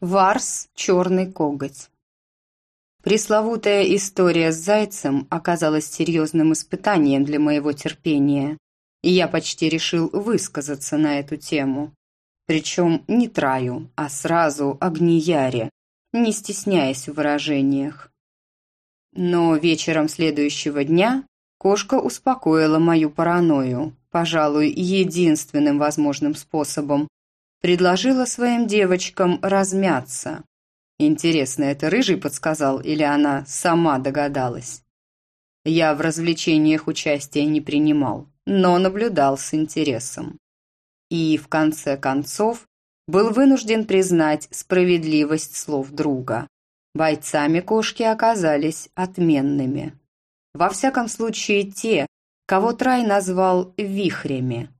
Варс «Черный коготь». Пресловутая история с зайцем оказалась серьезным испытанием для моего терпения, и я почти решил высказаться на эту тему. Причем не Траю, а сразу Агнияре, не стесняясь в выражениях. Но вечером следующего дня кошка успокоила мою паранойю, пожалуй, единственным возможным способом, предложила своим девочкам размяться. Интересно, это Рыжий подсказал или она сама догадалась? Я в развлечениях участия не принимал, но наблюдал с интересом. И, в конце концов, был вынужден признать справедливость слов друга. Бойцами кошки оказались отменными. Во всяком случае, те, кого Трай назвал «вихрями».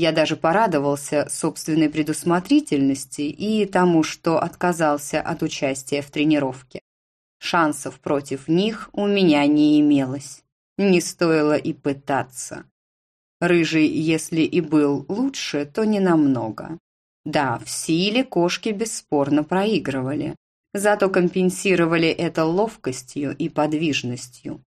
Я даже порадовался собственной предусмотрительности и тому, что отказался от участия в тренировке. Шансов против них у меня не имелось. Не стоило и пытаться. Рыжий, если и был лучше, то не намного. Да, в силе кошки бесспорно проигрывали, зато компенсировали это ловкостью и подвижностью.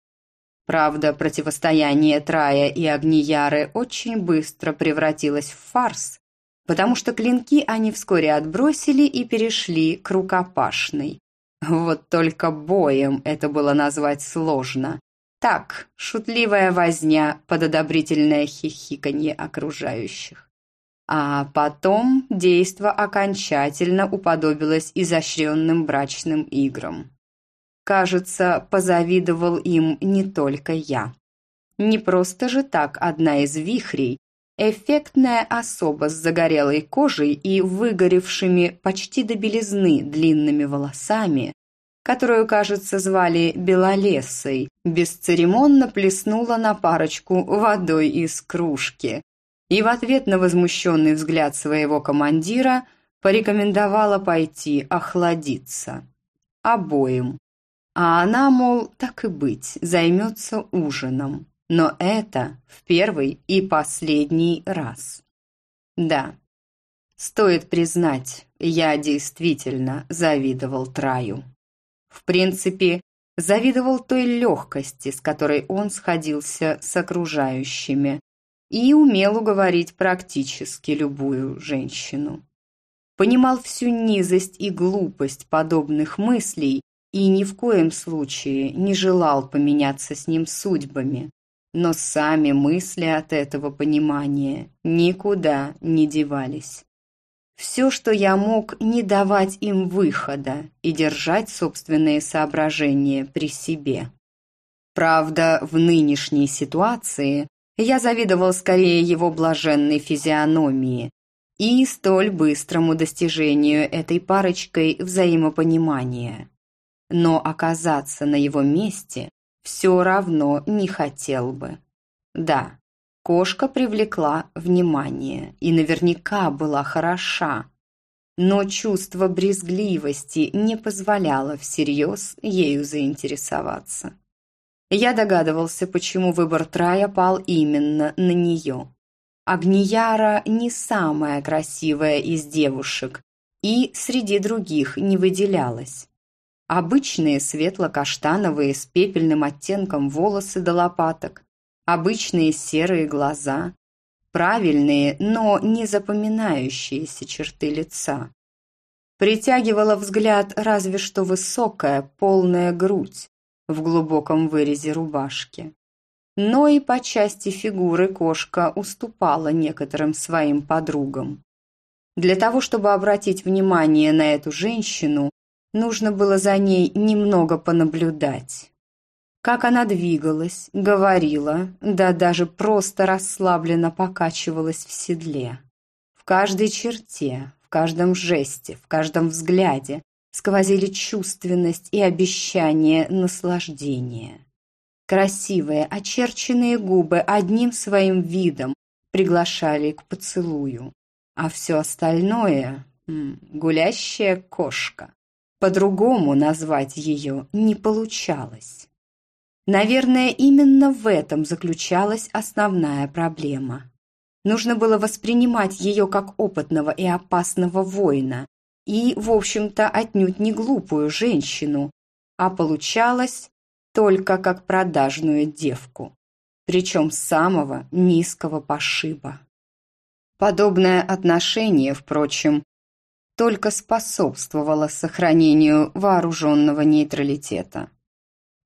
Правда, противостояние Трая и Агнияры очень быстро превратилось в фарс, потому что клинки они вскоре отбросили и перешли к рукопашной. Вот только боем это было назвать сложно. Так, шутливая возня под одобрительное хихиканье окружающих. А потом действо окончательно уподобилось изощренным брачным играм. Кажется, позавидовал им не только я. Не просто же так одна из вихрей, эффектная особа с загорелой кожей и выгоревшими почти до белизны длинными волосами, которую, кажется, звали Белолесой, бесцеремонно плеснула на парочку водой из кружки и в ответ на возмущенный взгляд своего командира порекомендовала пойти охладиться. Обоим. А она, мол, так и быть, займется ужином. Но это в первый и последний раз. Да, стоит признать, я действительно завидовал Траю. В принципе, завидовал той легкости, с которой он сходился с окружающими и умел уговорить практически любую женщину. Понимал всю низость и глупость подобных мыслей и ни в коем случае не желал поменяться с ним судьбами. Но сами мысли от этого понимания никуда не девались. Все, что я мог, не давать им выхода и держать собственные соображения при себе. Правда, в нынешней ситуации я завидовал скорее его блаженной физиономии и столь быстрому достижению этой парочкой взаимопонимания но оказаться на его месте все равно не хотел бы. Да, кошка привлекла внимание и наверняка была хороша, но чувство брезгливости не позволяло всерьез ею заинтересоваться. Я догадывался, почему выбор Трая пал именно на нее. Агнияра не самая красивая из девушек и среди других не выделялась. Обычные светло-каштановые с пепельным оттенком волосы до лопаток, обычные серые глаза, правильные, но не запоминающиеся черты лица. Притягивала взгляд разве что высокая, полная грудь в глубоком вырезе рубашки. Но и по части фигуры кошка уступала некоторым своим подругам. Для того, чтобы обратить внимание на эту женщину, Нужно было за ней немного понаблюдать. Как она двигалась, говорила, да даже просто расслабленно покачивалась в седле. В каждой черте, в каждом жесте, в каждом взгляде сквозили чувственность и обещание наслаждения. Красивые, очерченные губы одним своим видом приглашали к поцелую, а все остальное — гулящая кошка. По-другому назвать ее не получалось. Наверное, именно в этом заключалась основная проблема. Нужно было воспринимать ее как опытного и опасного воина, и, в общем-то, отнюдь не глупую женщину, а получалось только как продажную девку, причем самого низкого пошиба. Подобное отношение, впрочем, только способствовало сохранению вооруженного нейтралитета.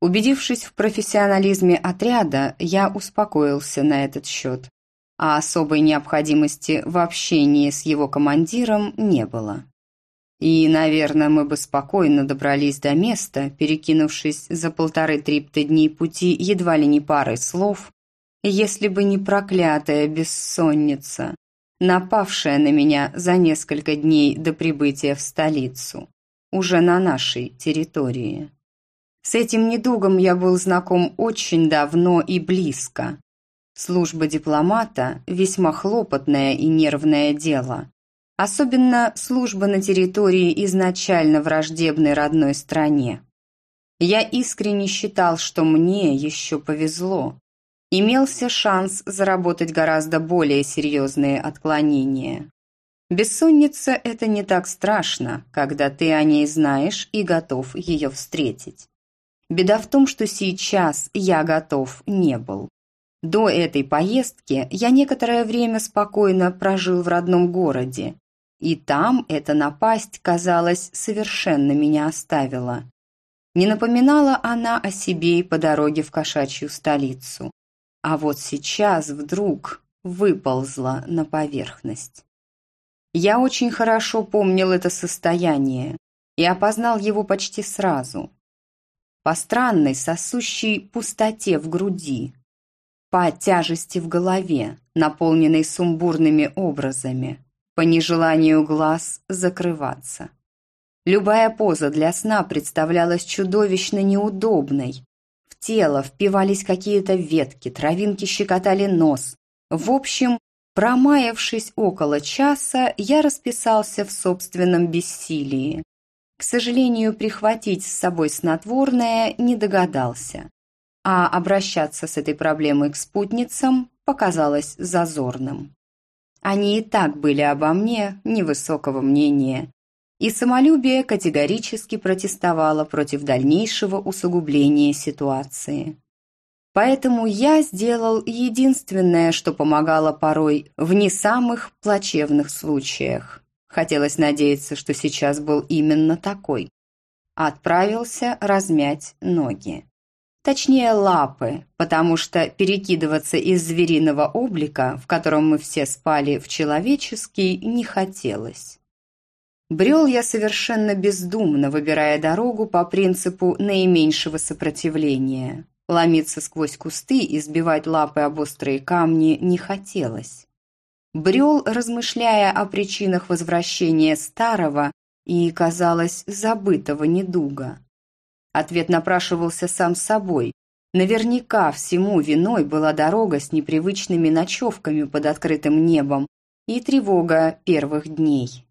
Убедившись в профессионализме отряда, я успокоился на этот счет, а особой необходимости в общении с его командиром не было. И, наверное, мы бы спокойно добрались до места, перекинувшись за полторы трипты дней пути едва ли не парой слов, если бы не проклятая бессонница, напавшая на меня за несколько дней до прибытия в столицу, уже на нашей территории. С этим недугом я был знаком очень давно и близко. Служба дипломата – весьма хлопотное и нервное дело. Особенно служба на территории изначально враждебной родной стране. Я искренне считал, что мне еще повезло. Имелся шанс заработать гораздо более серьезные отклонения. Бессонница – это не так страшно, когда ты о ней знаешь и готов ее встретить. Беда в том, что сейчас я готов не был. До этой поездки я некоторое время спокойно прожил в родном городе, и там эта напасть, казалось, совершенно меня оставила. Не напоминала она о себе и по дороге в кошачью столицу. А вот сейчас вдруг выползла на поверхность. Я очень хорошо помнил это состояние и опознал его почти сразу по странной сосущей пустоте в груди, по тяжести в голове, наполненной сумбурными образами, по нежеланию глаз закрываться. Любая поза для сна представлялась чудовищно неудобной. Тело впивались какие-то ветки, травинки щекотали нос. В общем, промаявшись около часа, я расписался в собственном бессилии. К сожалению, прихватить с собой снотворное не догадался, а обращаться с этой проблемой к спутницам показалось зазорным. Они и так были обо мне невысокого мнения, и самолюбие категорически протестовало против дальнейшего усугубления ситуации. Поэтому я сделал единственное, что помогало порой в не самых плачевных случаях. Хотелось надеяться, что сейчас был именно такой. Отправился размять ноги. Точнее, лапы, потому что перекидываться из звериного облика, в котором мы все спали, в человеческий, не хотелось. Брел я совершенно бездумно, выбирая дорогу по принципу наименьшего сопротивления. Ломиться сквозь кусты и сбивать лапы об острые камни не хотелось брел, размышляя о причинах возвращения старого и, казалось, забытого недуга. Ответ напрашивался сам собой. Наверняка всему виной была дорога с непривычными ночевками под открытым небом и тревога первых дней.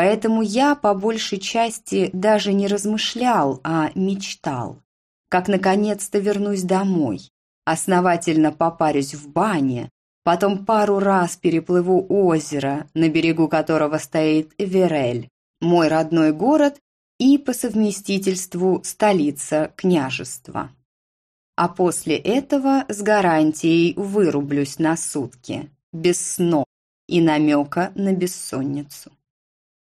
Поэтому я, по большей части, даже не размышлял, а мечтал. Как наконец-то вернусь домой, основательно попарюсь в бане, Потом пару раз переплыву озеро, на берегу которого стоит Верель, мой родной город и по совместительству столица княжества. А после этого с гарантией вырублюсь на сутки, без снов и намека на бессонницу.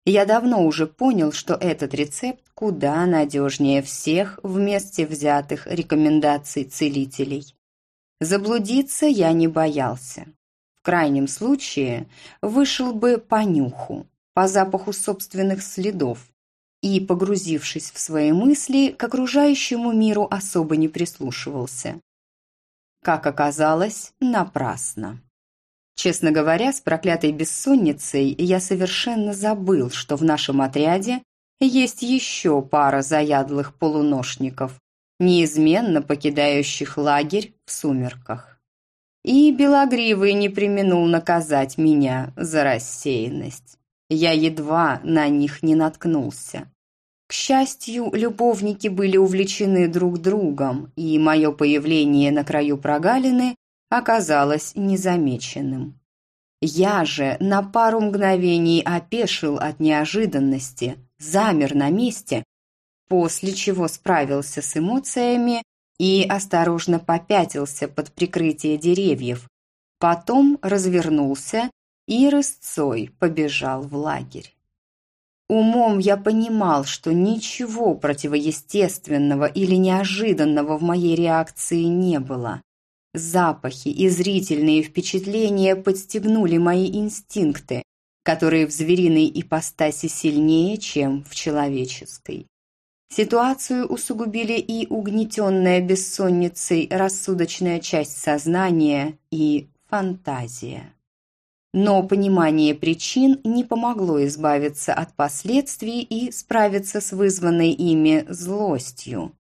Я давно уже понял, что этот рецепт куда надежнее всех вместе взятых рекомендаций целителей. Заблудиться я не боялся. В крайнем случае вышел бы по нюху, по запаху собственных следов, и, погрузившись в свои мысли, к окружающему миру особо не прислушивался. Как оказалось, напрасно. Честно говоря, с проклятой бессонницей я совершенно забыл, что в нашем отряде есть еще пара заядлых полуношников, неизменно покидающих лагерь в сумерках. И Белогривый не применул наказать меня за рассеянность. Я едва на них не наткнулся. К счастью, любовники были увлечены друг другом, и мое появление на краю прогалины оказалось незамеченным. Я же на пару мгновений опешил от неожиданности, замер на месте, после чего справился с эмоциями и осторожно попятился под прикрытие деревьев, потом развернулся и рысцой побежал в лагерь. Умом я понимал, что ничего противоестественного или неожиданного в моей реакции не было. Запахи и зрительные впечатления подстегнули мои инстинкты, которые в звериной ипостаси сильнее, чем в человеческой. Ситуацию усугубили и угнетенная бессонницей рассудочная часть сознания и фантазия. Но понимание причин не помогло избавиться от последствий и справиться с вызванной ими злостью.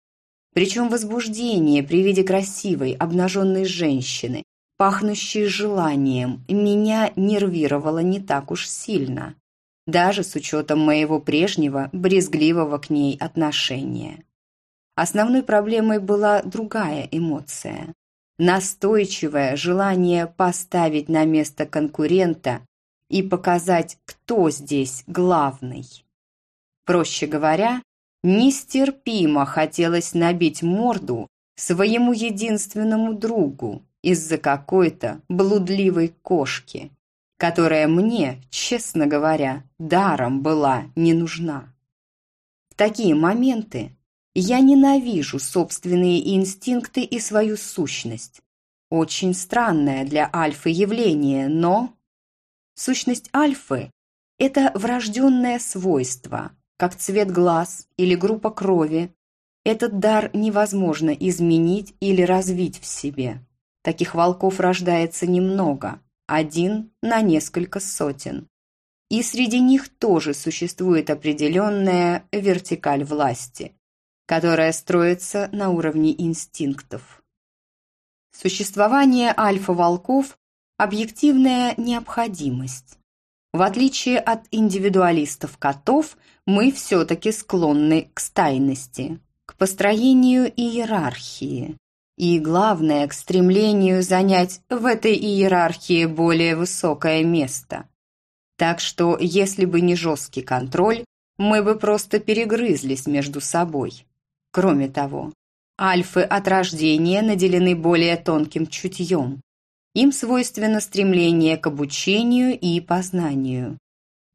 Причем возбуждение при виде красивой, обнаженной женщины, пахнущей желанием, меня нервировало не так уж сильно, даже с учетом моего прежнего, брезгливого к ней отношения. Основной проблемой была другая эмоция. Настойчивое желание поставить на место конкурента и показать, кто здесь главный. Проще говоря, Нестерпимо хотелось набить морду своему единственному другу из-за какой-то блудливой кошки, которая мне, честно говоря, даром была не нужна. В такие моменты я ненавижу собственные инстинкты и свою сущность. Очень странное для альфы явление, но... Сущность альфы – это врожденное свойство, как цвет глаз или группа крови, этот дар невозможно изменить или развить в себе. Таких волков рождается немного, один на несколько сотен. И среди них тоже существует определенная вертикаль власти, которая строится на уровне инстинктов. Существование альфа-волков – объективная необходимость. В отличие от индивидуалистов-котов, мы все-таки склонны к стайности, к построению иерархии. И главное, к стремлению занять в этой иерархии более высокое место. Так что, если бы не жесткий контроль, мы бы просто перегрызлись между собой. Кроме того, альфы от рождения наделены более тонким чутьем, им свойственно стремление к обучению и познанию.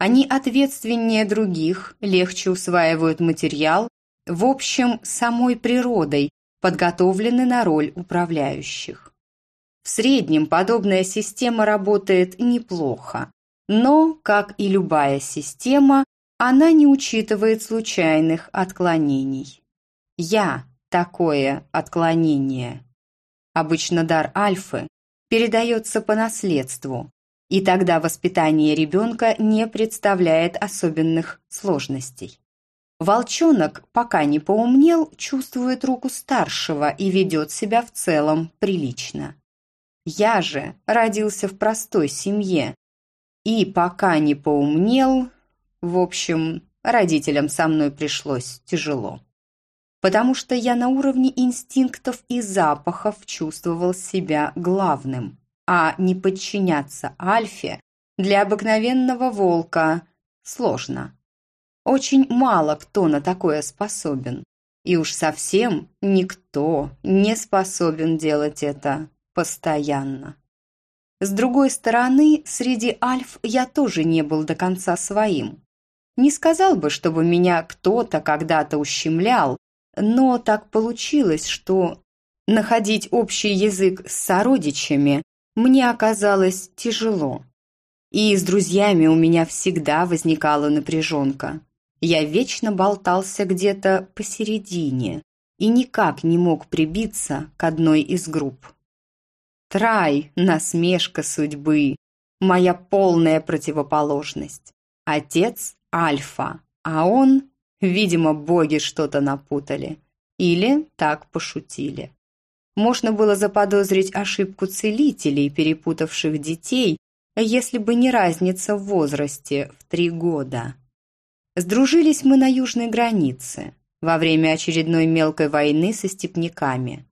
Они ответственнее других, легче усваивают материал, в общем, самой природой подготовлены на роль управляющих. В среднем подобная система работает неплохо, но, как и любая система, она не учитывает случайных отклонений. Я – такое отклонение. Обычно дар альфы передается по наследству, и тогда воспитание ребенка не представляет особенных сложностей. Волчонок, пока не поумнел, чувствует руку старшего и ведет себя в целом прилично. Я же родился в простой семье, и пока не поумнел, в общем, родителям со мной пришлось тяжело потому что я на уровне инстинктов и запахов чувствовал себя главным, а не подчиняться Альфе для обыкновенного волка сложно. Очень мало кто на такое способен, и уж совсем никто не способен делать это постоянно. С другой стороны, среди альф я тоже не был до конца своим. Не сказал бы, чтобы меня кто-то когда-то ущемлял но так получилось, что находить общий язык с сородичами мне оказалось тяжело. И с друзьями у меня всегда возникала напряженка. Я вечно болтался где-то посередине и никак не мог прибиться к одной из групп. Трай – насмешка судьбы, моя полная противоположность. Отец – альфа, а он Видимо, боги что-то напутали. Или так пошутили. Можно было заподозрить ошибку целителей, перепутавших детей, если бы не разница в возрасте в три года. Сдружились мы на южной границе, во время очередной мелкой войны со степняками.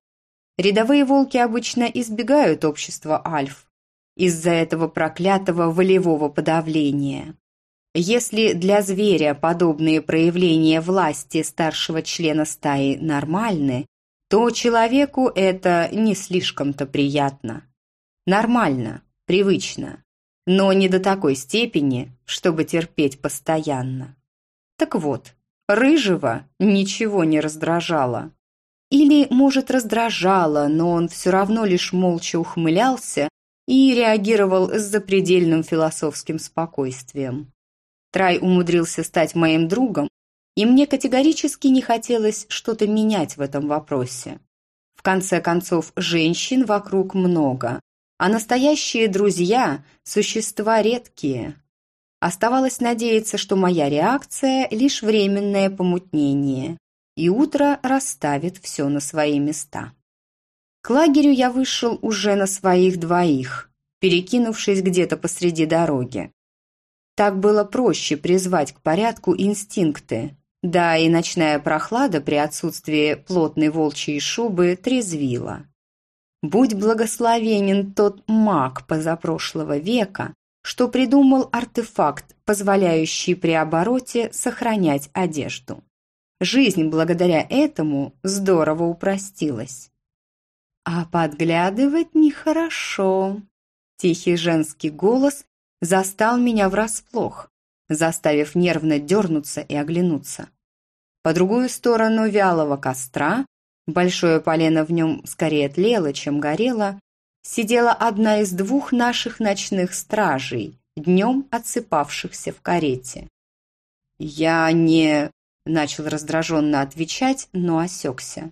Рядовые волки обычно избегают общества альф, из-за этого проклятого волевого подавления. Если для зверя подобные проявления власти старшего члена стаи нормальны, то человеку это не слишком-то приятно. Нормально, привычно, но не до такой степени, чтобы терпеть постоянно. Так вот, Рыжего ничего не раздражало. Или, может, раздражало, но он все равно лишь молча ухмылялся и реагировал с запредельным философским спокойствием. Трай умудрился стать моим другом, и мне категорически не хотелось что-то менять в этом вопросе. В конце концов, женщин вокруг много, а настоящие друзья – существа редкие. Оставалось надеяться, что моя реакция – лишь временное помутнение, и утро расставит все на свои места. К лагерю я вышел уже на своих двоих, перекинувшись где-то посреди дороги. Так было проще призвать к порядку инстинкты, да и ночная прохлада при отсутствии плотной волчьей шубы трезвила. Будь благословенен тот маг позапрошлого века, что придумал артефакт, позволяющий при обороте сохранять одежду. Жизнь благодаря этому здорово упростилась. А подглядывать нехорошо. Тихий женский голос застал меня врасплох, заставив нервно дернуться и оглянуться. По другую сторону вялого костра, большое полено в нем скорее тлело, чем горело, сидела одна из двух наших ночных стражей, днем отсыпавшихся в карете. «Я не...» Начал раздраженно отвечать, но осекся.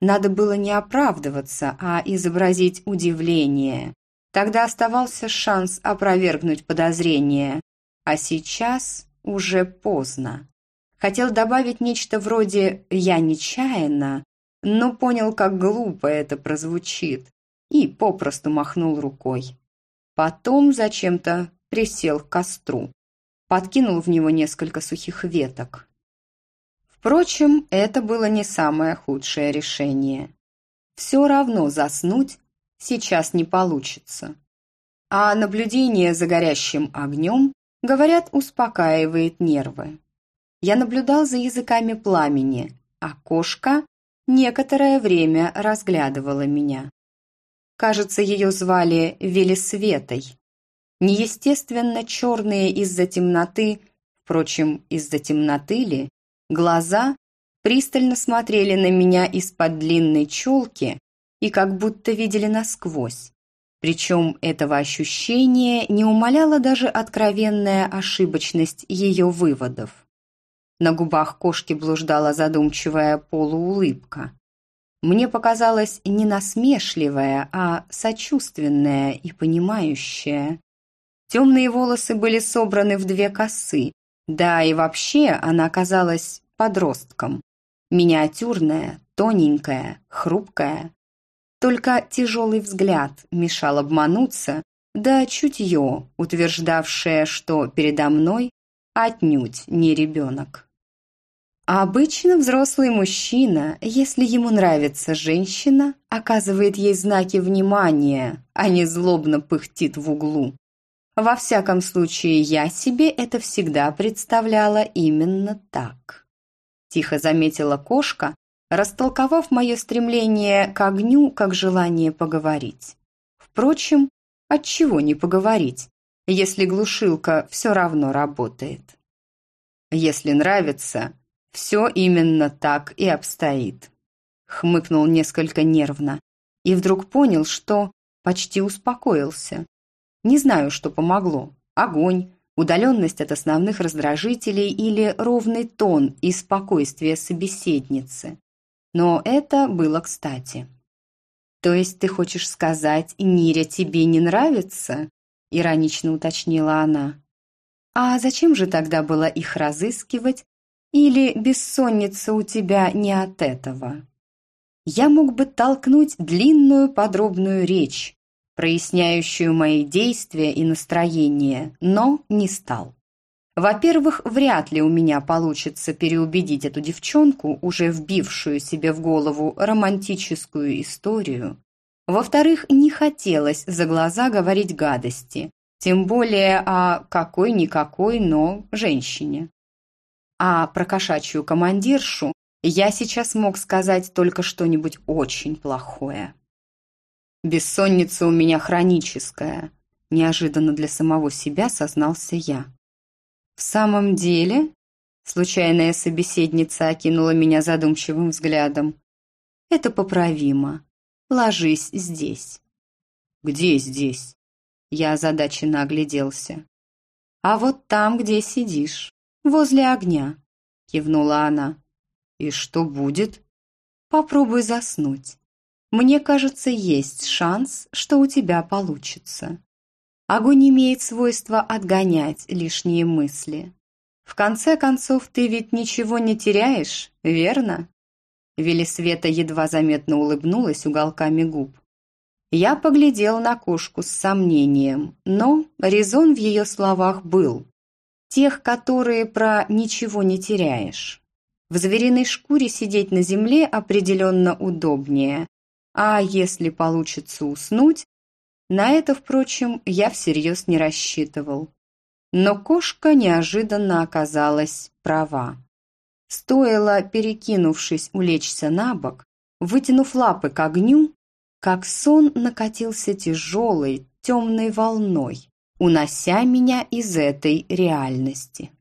Надо было не оправдываться, а изобразить удивление. Тогда оставался шанс опровергнуть подозрение. А сейчас уже поздно. Хотел добавить нечто вроде «я нечаянно», но понял, как глупо это прозвучит, и попросту махнул рукой. Потом зачем-то присел к костру, подкинул в него несколько сухих веток. Впрочем, это было не самое худшее решение. Все равно заснуть сейчас не получится. А наблюдение за горящим огнем, говорят, успокаивает нервы. Я наблюдал за языками пламени, а кошка некоторое время разглядывала меня. Кажется, ее звали Велисветой. Неестественно черные из-за темноты, впрочем, из-за темноты ли, Глаза пристально смотрели на меня из-под длинной челки и как будто видели насквозь. Причем этого ощущения не умаляла даже откровенная ошибочность ее выводов. На губах кошки блуждала задумчивая полуулыбка. Мне показалось не насмешливая, а сочувственная и понимающая. Темные волосы были собраны в две косы, да и вообще она казалась подростком. Миниатюрная, тоненькая, хрупкая. Только тяжелый взгляд мешал обмануться, да чутье, утверждавшее, что передо мной отнюдь не ребенок. Обычно взрослый мужчина, если ему нравится женщина, оказывает ей знаки внимания, а не злобно пыхтит в углу. Во всяком случае, я себе это всегда представляла именно так. Тихо заметила кошка, растолковав мое стремление к огню как желание поговорить. Впрочем, от чего не поговорить, если глушилка все равно работает? Если нравится, все именно так и обстоит. Хмыкнул несколько нервно и вдруг понял, что почти успокоился. Не знаю, что помогло. Огонь, удаленность от основных раздражителей или ровный тон и спокойствие собеседницы. Но это было кстати. «То есть ты хочешь сказать, Ниря тебе не нравится?» – иронично уточнила она. «А зачем же тогда было их разыскивать? Или бессонница у тебя не от этого?» Я мог бы толкнуть длинную подробную речь, проясняющую мои действия и настроение, но не стал. Во-первых, вряд ли у меня получится переубедить эту девчонку, уже вбившую себе в голову романтическую историю. Во-вторых, не хотелось за глаза говорить гадости, тем более о какой-никакой, но женщине. А про кошачью командиршу я сейчас мог сказать только что-нибудь очень плохое. Бессонница у меня хроническая, неожиданно для самого себя сознался я. В самом деле, случайная собеседница окинула меня задумчивым взглядом. Это поправимо. Ложись здесь. Где здесь? Я озадаченно огляделся. А вот там, где сидишь, возле огня, кивнула она. И что будет? Попробуй заснуть. Мне кажется, есть шанс, что у тебя получится. Огонь имеет свойство отгонять лишние мысли. В конце концов, ты ведь ничего не теряешь, верно? Велисвета едва заметно улыбнулась уголками губ. Я поглядел на кошку с сомнением, но резон в ее словах был. Тех, которые про «ничего не теряешь». В звериной шкуре сидеть на земле определенно удобнее, а если получится уснуть, на это, впрочем, я всерьез не рассчитывал. Но кошка неожиданно оказалась права. Стоило, перекинувшись, улечься на бок, вытянув лапы к огню, как сон накатился тяжелой, темной волной, унося меня из этой реальности.